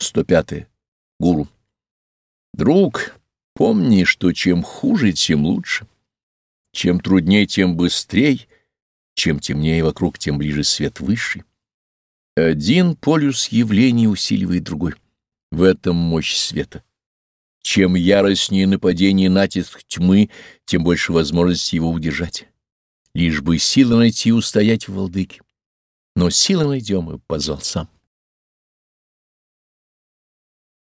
105. Гуру. Друг, помни, что чем хуже, тем лучше. Чем труднее, тем быстрей. Чем темнее вокруг, тем ближе свет высший. Один полюс явлений усиливает другой. В этом мощь света. Чем яростнее нападение и натиск тьмы, тем больше возможности его удержать. Лишь бы силы найти и устоять в волдыке Но силы найдем, и позвал сам.